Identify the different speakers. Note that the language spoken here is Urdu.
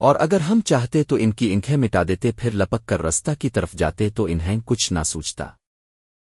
Speaker 1: اور اگر ہم چاہتے تو ان کی انکھیں مٹا دیتے، پھر لپک کر رستہ کی طرف جاتے تو انہیں کچھ نہ سوچتا۔